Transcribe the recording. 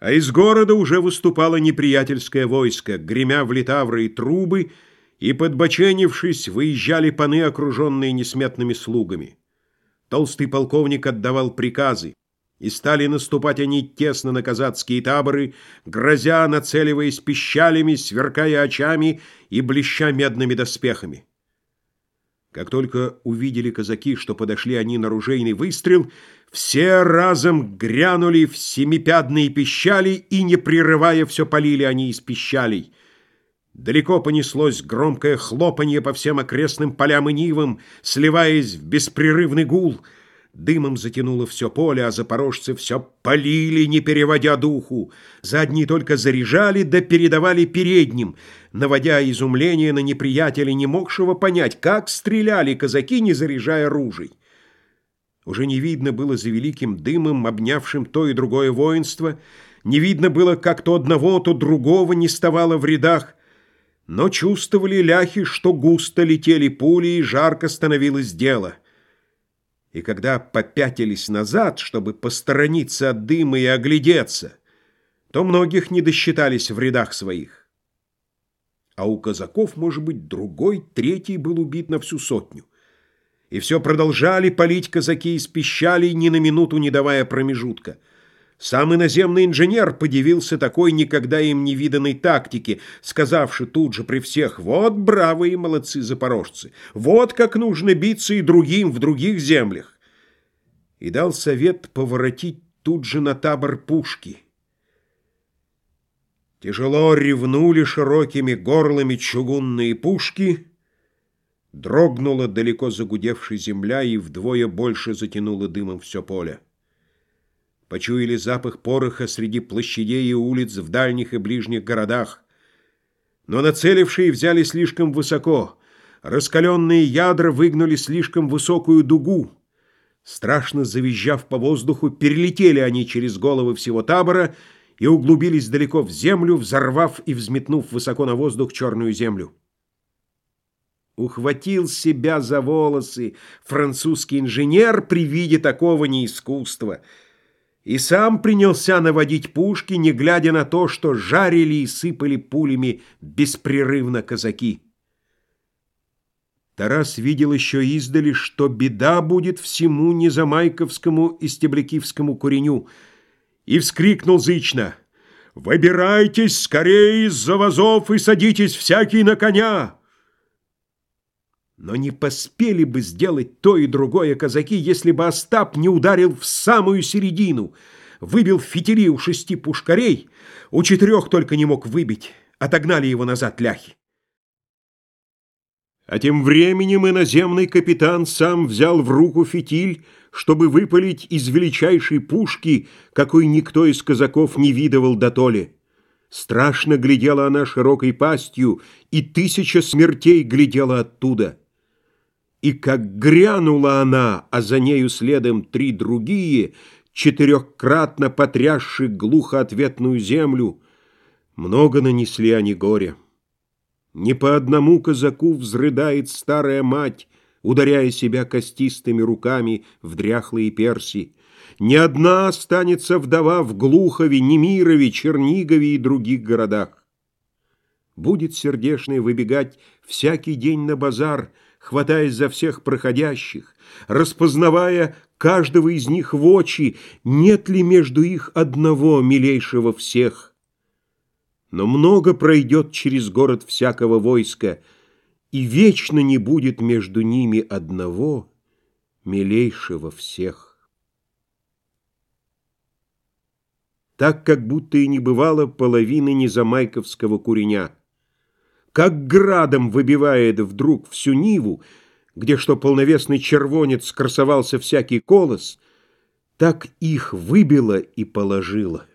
А из города уже выступало неприятельское войско, гремя в литавры и трубы, и, подбоченившись, выезжали паны, окруженные несметными слугами. Толстый полковник отдавал приказы, и стали наступать они тесно на казацкие таборы, грозя, нацеливаясь пищалями, сверкая очами и блеща медными доспехами. Как только увидели казаки, что подошли они на ружейный выстрел, все разом грянули в семипядные пищали и, не прерывая, все полили они из пищалей. Далеко понеслось громкое хлопанье по всем окрестным полям и нивам, сливаясь в беспрерывный гул. Дымом затянуло все поле, а запорожцы все полили, не переводя духу. За одни только заряжали да передавали передним, наводя изумление на неприятеля, не могшего понять, как стреляли казаки, не заряжая ружей. Уже не видно было за великим дымом, обнявшим то и другое воинство, не видно было, как то одного, то другого не ставало в рядах, но чувствовали ляхи, что густо летели пули и жарко становилось дело. И когда попятились назад, чтобы посторониться от дыма и оглядеться, то многих не досчитались в рядах своих. А у казаков, может быть, другой, третий был убит на всю сотню. И все продолжали палить казаки из пищалей, ни на минуту не давая промежутка. Сам иноземный инженер подивился такой никогда им не виданной тактике, сказавши тут же при всех «Вот бравые молодцы запорожцы! Вот как нужно биться и другим в других землях!» И дал совет поворотить тут же на табор пушки. Тяжело ревнули широкими горлами чугунные пушки — Дрогнула далеко загудевшая земля и вдвое больше затянула дымом все поле. Почуяли запах пороха среди площадей и улиц в дальних и ближних городах. Но нацелившие взяли слишком высоко. Раскаленные ядра выгнули слишком высокую дугу. Страшно завизжав по воздуху, перелетели они через головы всего табора и углубились далеко в землю, взорвав и взметнув высоко на воздух черную землю ухватил себя за волосы французский инженер при виде такого неискусства и сам принялся наводить пушки, не глядя на то, что жарили и сыпали пулями беспрерывно казаки. Тарас видел еще издали, что беда будет всему незамайковскому и стеблякивскому куреню, и вскрикнул зычно «Выбирайтесь скорее из-за вазов и садитесь всякий на коня!» Но не поспели бы сделать то и другое казаки, если бы Остап не ударил в самую середину, выбил фитили у шести пушкарей, у четырех только не мог выбить, отогнали его назад ляхи. А тем временем иноземный капитан сам взял в руку фитиль, чтобы выпалить из величайшей пушки, какой никто из казаков не видывал дотоле. Страшно глядела она широкой пастью, и тысяча смертей глядела оттуда. И как грянула она, а за нею следом три другие, четырехкратно потрясши глухо ответную землю, много нанесли они горя. Не по одному казаку взрыдает старая мать, ударяя себя костистыми руками в дряхлые перси. Не одна останется вдова в Глухове, Немирове, Чернигове и других городах. Будет сердешный выбегать всякий день на базар — хватаясь за всех проходящих, распознавая каждого из них в очи, нет ли между их одного милейшего всех. Но много пройдет через город всякого войска, и вечно не будет между ними одного милейшего всех. Так, как будто и не бывало половины незамайковского куреня как градом выбивает вдруг всю Ниву, где что полновесный червонец красовался всякий колос, так их выбило и положило.